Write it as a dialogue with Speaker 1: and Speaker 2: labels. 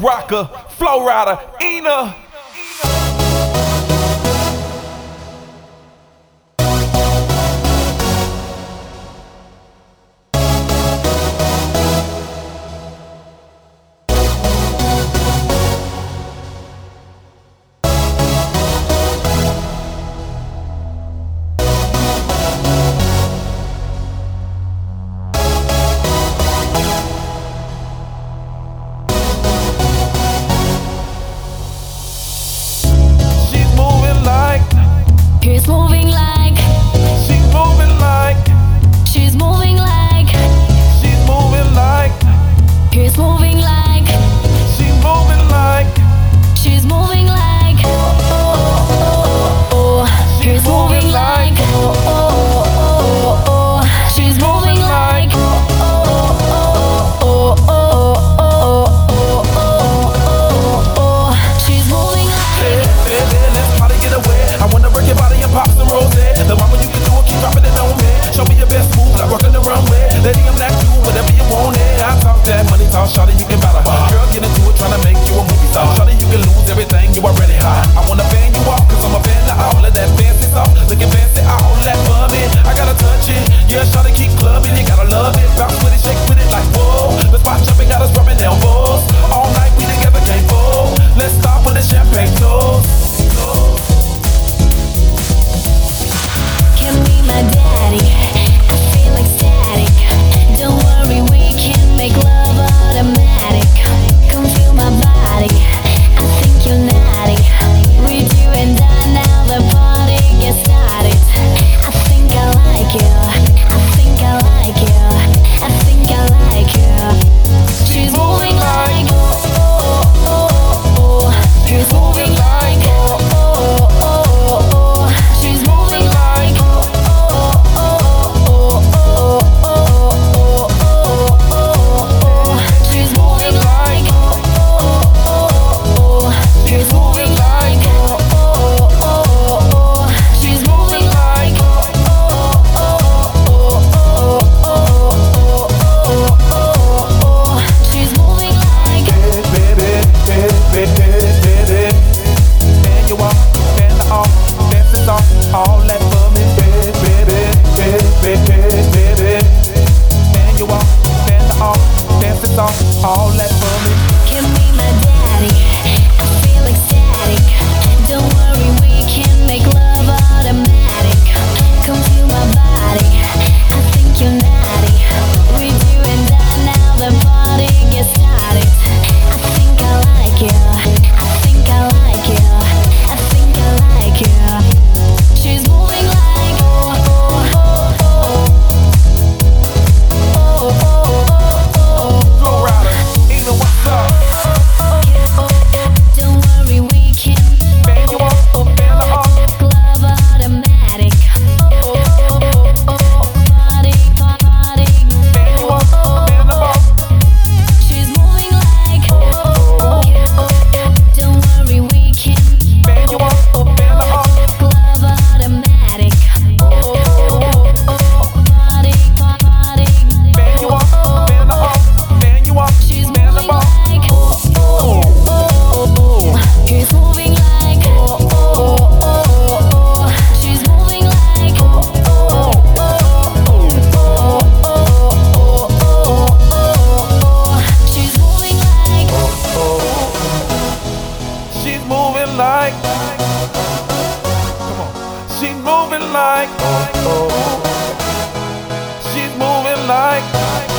Speaker 1: rocker, flow rider, Ina. like,
Speaker 2: come on, she's moving like, oh, oh.
Speaker 1: she's moving like.